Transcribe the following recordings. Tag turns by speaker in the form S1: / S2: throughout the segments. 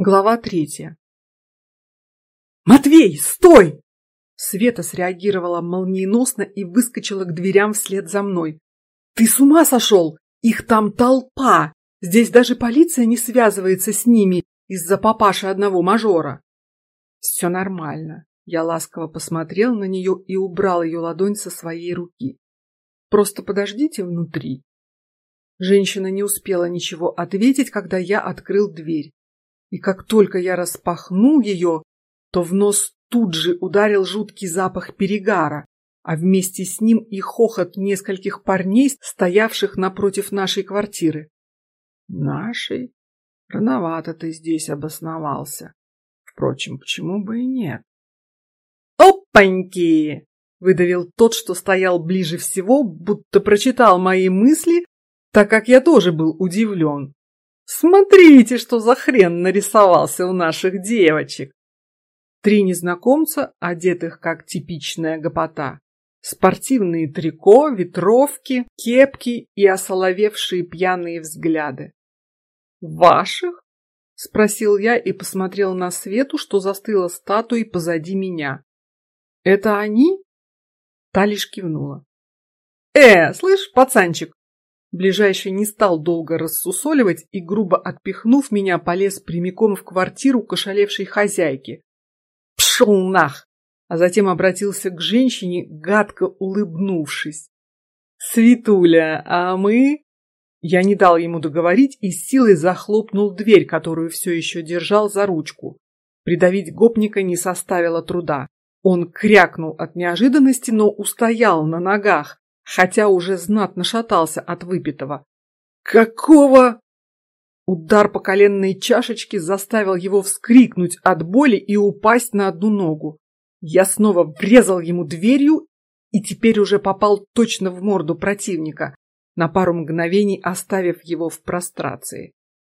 S1: Глава третья. Матвей, стой! Света среагировала молниеносно и выскочила к дверям вслед за мной. Ты с ума сошел? Их там толпа! Здесь даже полиция не связывается с ними из-за папаши одного мажора. Все нормально. Я ласково посмотрел на нее и убрал ее ладонь со своей руки. Просто подождите внутри. Женщина не успела ничего ответить, когда я открыл дверь. И как только я распахнул ее, то в нос тут же ударил жуткий запах перегара, а вместе с ним и хохот нескольких парней, стоявших напротив нашей квартиры. Нашей? Рановато ты здесь обосновался. Впрочем, почему бы и нет? Опаньки! Выдавил тот, что стоял ближе всего, будто прочитал мои мысли, так как я тоже был удивлен. Смотрите, что за хрен нарисовался у наших девочек. Три незнакомца, одетых как типичная гопота. Спортивные трико, ветровки, кепки и осоловевшие пьяные взгляды. Ваших? Спросил я и посмотрел на Свету, что застыла статуей позади меня. Это они? Та лишь кивнула. Э, слышь, пацанчик, Ближайший не стал долго рассусоливать и, грубо отпихнув меня, полез прямиком в квартиру к ошалевшей хозяйки. Пшел нах! А затем обратился к женщине, гадко улыбнувшись. Светуля, а мы? Я не дал ему договорить и силой захлопнул дверь, которую все еще держал за ручку. Придавить гопника не составило труда. Он крякнул от неожиданности, но устоял на ногах, хотя уже знатно шатался от выпитого. Какого? Удар по коленной чашечке заставил его вскрикнуть от боли и упасть на одну ногу. Я снова врезал ему дверью и теперь уже попал точно в морду противника, на пару мгновений оставив его в прострации.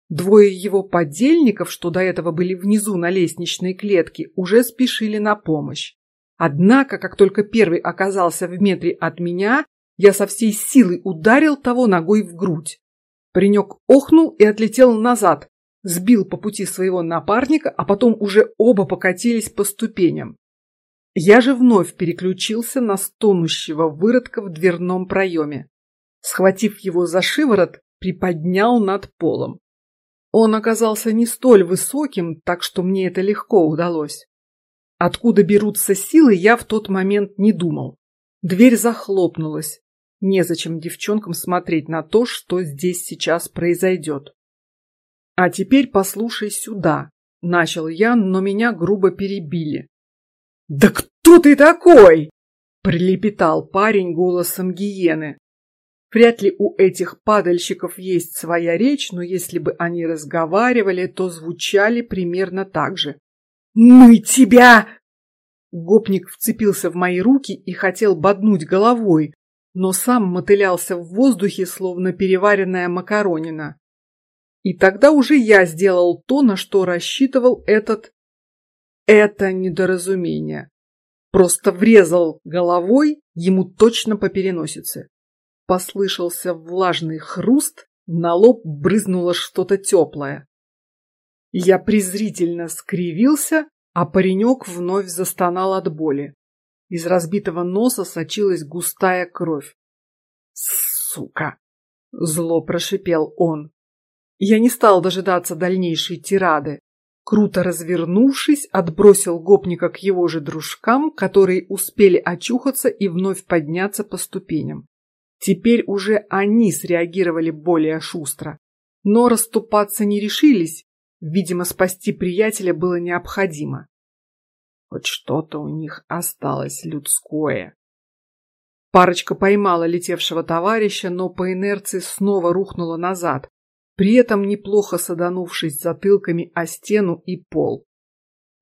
S1: Двое его подельников, что до этого были внизу на лестничной клетке, уже спешили на помощь. Однако, как только первый оказался в метре от меня, я со всей силы ударил того ногой в грудь. Паренек охнул и отлетел назад, сбил по пути своего напарника, а потом уже оба покатились по ступеням. Я же вновь переключился на стонущего выродка в дверном проеме. Схватив его за шиворот, приподнял над полом. Он оказался не столь высоким, так что мне это легко удалось. Откуда берутся силы, я в тот момент не думал. Дверь захлопнулась, Незачем девчонкам смотреть на то, что здесь сейчас произойдет. А теперь послушай сюда, начал я, но меня грубо перебили. Да кто ты такой? прилепетал парень голосом гиены. Вряд ли у этих падальщиков есть своя речь, но если бы они разговаривали, то звучали примерно так же. Мы тебя! Гопник вцепился в мои руки и хотел боднуть головой, но сам мотылялся в воздухе, словно переваренная макаронина. И тогда уже я сделал то, на что рассчитывал этот это недоразумение. Просто врезал головой ему точно по переносице. Послышался влажный хруст, на лоб брызнуло что-то теплое. Я презрительно скривился, а паренек вновь застонал от боли. Из разбитого носа сочилась густая кровь. Сука! Зло прошипел он. Я не стал дожидаться дальнейшей тирады. Круто развернувшись, отбросил гопника к его же дружкам, которые успели очухаться и вновь подняться по ступеням. Теперь уже они среагировали более шустро, но расступаться не решились. Видимо, спасти приятеля было необходимо. Хоть что-то у них осталось людское. Парочка поймала летевшего товарища, но по инерции снова рухнула назад, при этом неплохо саданувшись затылками о стену и пол.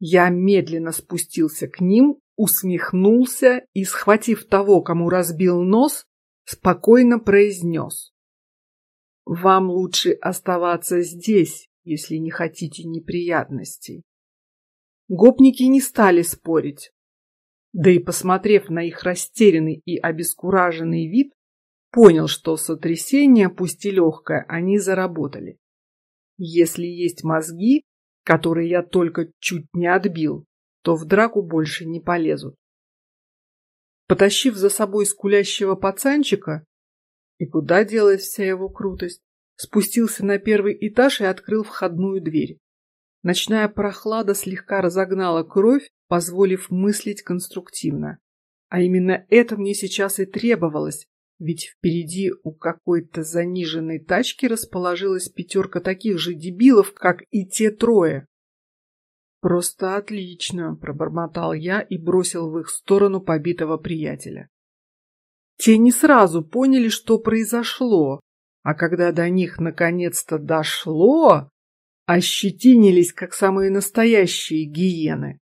S1: Я медленно спустился к ним, усмехнулся и, схватив того, кому разбил нос, спокойно произнес: "Вам лучше оставаться здесь, если не хотите неприятностей. Гопники не стали спорить. Да и посмотрев на их растерянный и обескураженный вид, понял, что сотрясение, пусть и легкое, они заработали. Если есть мозги, которые я только чуть не отбил, то в драку больше не полезут. Потащив за собой скулящего пацанчика, и куда делась вся его крутость, спустился на первый этаж и открыл входную дверь. Ночная прохлада слегка разогнала кровь, позволив мыслить конструктивно. А именно это мне сейчас и требовалось, ведь впереди у какой-то заниженной тачки расположилась пятерка таких же дебилов, как и те трое. Просто отлично, пробормотал я и бросил в их сторону побитого приятеля. Те не сразу поняли, что произошло, а когда до них наконец-то дошло, ощетинились, как самые настоящие гиены.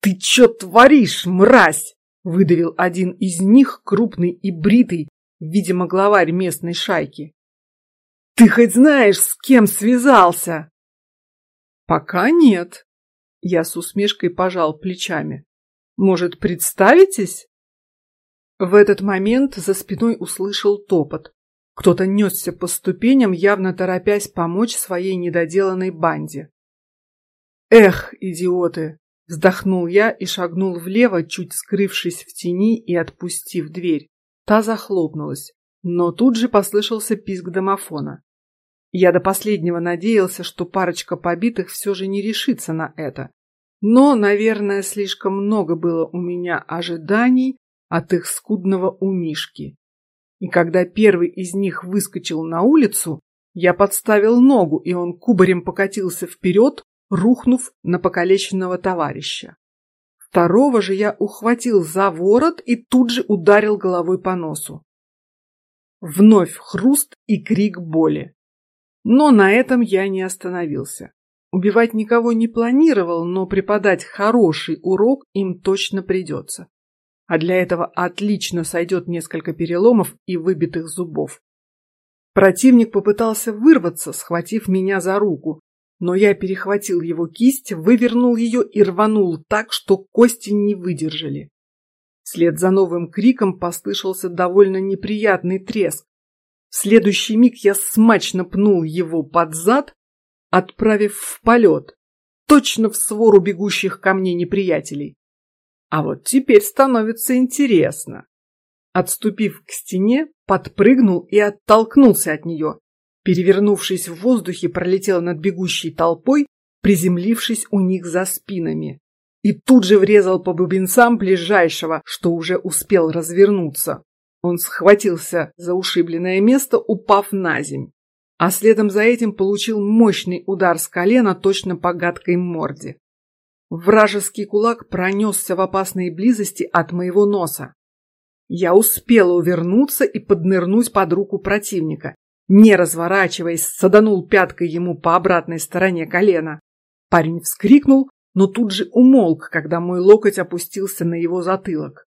S1: Ты чё творишь, мразь? выдавил один из них, крупный и бритый, видимо, главарь местной шайки. Ты хоть знаешь, с кем связался? Пока нет. Я с усмешкой пожал плечами. Может, представитесь? В этот момент за спиной услышал топот. Кто-то несся по ступеням, явно торопясь помочь своей недоделанной банде. Эх, идиоты! Вздохнул я и шагнул влево, чуть скрывшись в тени и отпустив дверь. Та захлопнулась, но тут же послышался писк домофона. Я до последнего надеялся, что парочка побитых все же не решится на это. Но, наверное, слишком много было у меня ожиданий от их скудного умишки. И когда первый из них выскочил на улицу, я подставил ногу, и он кубарем покатился вперед, рухнув на покалеченного товарища. Второго же я ухватил за ворот и тут же ударил головой по носу. Вновь хруст и крик боли. Но на этом я не остановился. Убивать никого не планировал, но преподать хороший урок им точно придется. А для этого отлично сойдет несколько переломов и выбитых зубов. Противник попытался вырваться, схватив меня за руку, но я перехватил его кисть, вывернул ее и рванул так, что кости не выдержали. Вслед за новым криком послышался довольно неприятный треск. В следующий миг я смачно пнул его под зад, отправив в полет, точно в свору бегущих ко мне неприятелей. А вот теперь становится интересно. Отступив к стене, подпрыгнул и оттолкнулся от нее, перевернувшись в воздухе, пролетел над бегущей толпой, приземлившись у них за спинами, и тут же врезал по бубенцам ближайшего, что уже успел развернуться. Он схватился за ушибленное место, упав на земь, а следом за этим получил мощный удар с колена точно по гадкой морде. Вражеский кулак пронесся в опасной близости от моего носа. Я успела увернуться и поднырнуть под руку противника, не разворачиваясь, саданул пяткой ему по обратной стороне колена. Парень вскрикнул, но тут же умолк, когда мой локоть опустился на его затылок.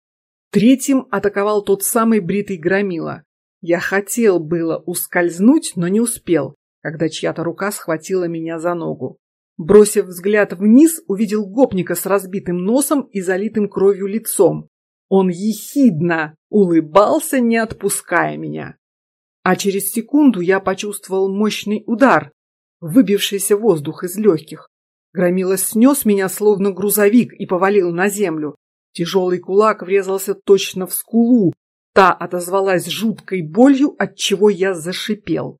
S1: Третьим атаковал тот самый бритый громила. Я хотел было ускользнуть, но не успел, когда чья-то рука схватила меня за ногу. Бросив взгляд вниз, увидел гопника с разбитым носом и залитым кровью лицом. Он ехидно улыбался, не отпуская меня а через секунду я почувствовал мощный удар, выбившийся воздух из легких. Громила снес меня словно грузовик и повалил на землю. Тяжелый кулак врезался точно в скулу. Та отозвалась жуткой болью, от чего я зашипел.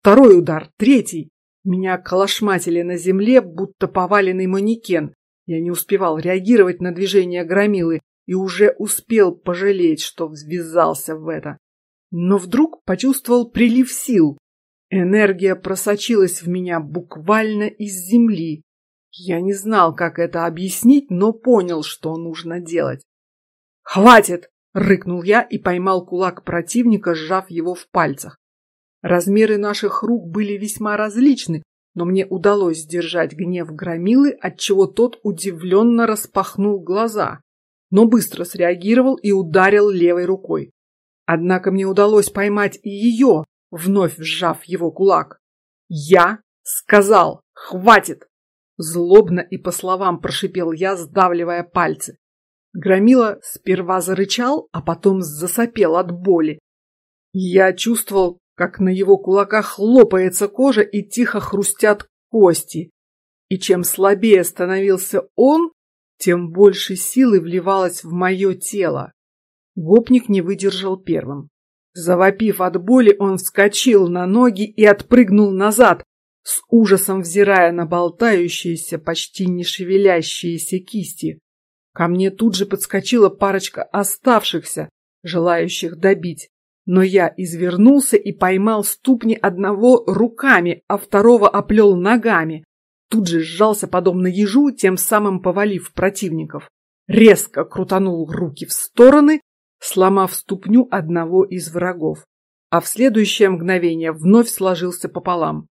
S1: Второй удар, третий. Меня колошматили на земле, будто поваленный манекен. Я не успевал реагировать на движение громилы и уже успел пожалеть, что ввязался в это но вдруг почувствовал прилив сил. Энергия просочилась в меня буквально из земли. Я не знал, как это объяснить, но понял, что нужно делать. Хватит! рыкнул я и поймал кулак противника, сжав его в пальцах. Размеры наших рук были весьма различны, но мне удалось сдержать гнев громилы, от чего тот удивленно распахнул глаза, но быстро среагировал и ударил левой рукой. Однако мне удалось поймать и ее, вновь сжав его кулак. Я сказал, хватит! Злобно и по словам прошипел я, сдавливая пальцы. Громила сперва зарычал, а потом засопел от боли. Я чувствовал, как на его кулаках лопается кожа и тихо хрустят кости. И чем слабее становился он, тем больше силы вливалось в мое тело. Гопник не выдержал первым. Завопив от боли, он вскочил на ноги и отпрыгнул назад, с ужасом взирая на болтающиеся, почти не шевелящиеся кисти. Ко мне тут же подскочила парочка оставшихся, желающих добить, но я извернулся и поймал ступни одного руками, а второго оплел ногами. Тут же сжался подобно ежу, тем самым повалив противников. Резко крутанул руки в стороны, сломав ступню одного из врагов, а в следующее мгновение вновь сложился пополам.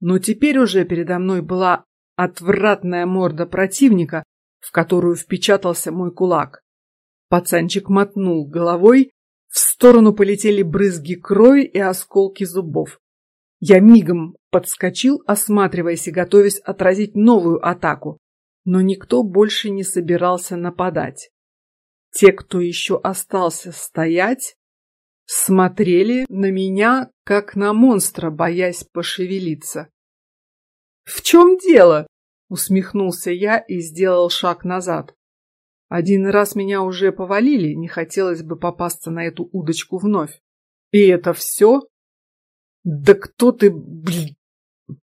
S1: Но теперь уже передо мной была отвратная морда противника, в которую впечатался мой кулак. Пацанчик мотнул головой, в сторону полетели брызги крови и осколки зубов. Я мигом подскочил, осматриваясь и готовясь отразить новую атаку, но никто больше не собирался нападать. Те, кто еще остался стоять, смотрели на меня, как на монстра, боясь пошевелиться. В чем дело? Усмехнулся я и сделал шаг назад. Один раз меня уже повалили, не хотелось бы попасться на эту удочку вновь. И это все? Да кто ты, блин?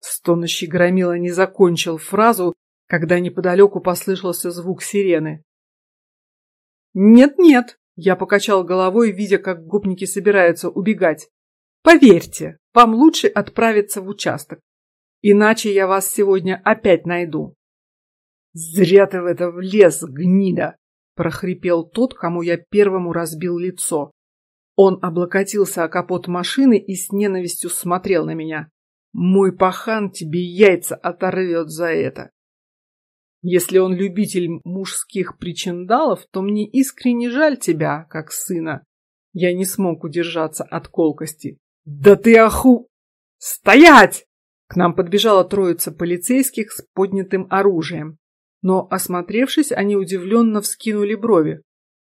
S1: Стонущий громила не закончил фразу, когда неподалеку послышался звук сирены. Нет, нет, я покачал головой, видя, как гопники собираются убегать. Поверьте, вам лучше отправиться в участок. Иначе я вас сегодня опять найду. Зря ты в это влез, гнида! прохрипел тот, кому я первому разбил лицо. Он облокотился о капот машины и с ненавистью смотрел на меня. Мой пахан тебе яйца оторвет за это. Если он любитель мужских причиндалов, то мне искренне жаль тебя, как сына. Я не смог удержаться от колкости. Да ты аху! Стоять! К нам подбежала троица полицейских с поднятым оружием, но, осмотревшись, они удивленно вскинули брови.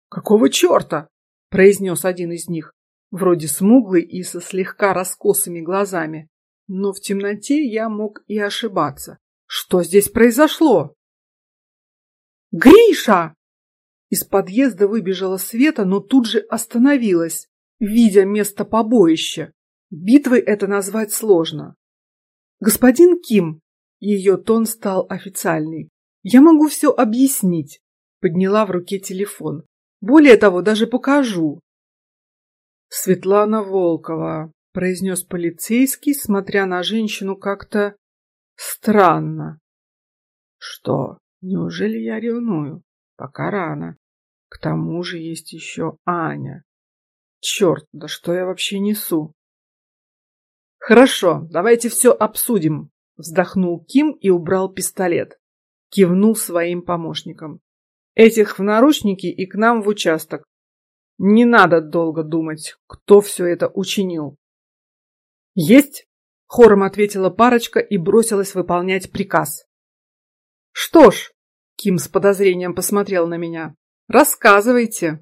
S1: Какого черта? произнес один из них, вроде смуглый и со слегка раскосыми глазами, но в темноте я мог и ошибаться. Что здесь произошло? Гриша! Из подъезда выбежала Света, но тут же остановилась, видя место побоища. Битвой это назвать сложно. Господин Ким, ее тон стал официальный. Я могу все объяснить. Подняла в руке телефон. Более того, даже покажу. Светлана Волкова, произнес полицейский, смотря на женщину как-то странно. Что? Неужели я ревную? Пока рано. К тому же есть еще Аня. Черт, да что я вообще несу? Хорошо, давайте все обсудим. Вздохнул Ким и убрал пистолет. Кивнул своим помощникам. Этих в наручники и к нам в участок. Не надо долго думать, кто все это учинил. Есть! Хором ответила парочка и бросилась выполнять приказ. Что ж, Ким с подозрением посмотрел на меня. Рассказывайте.